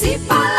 participar.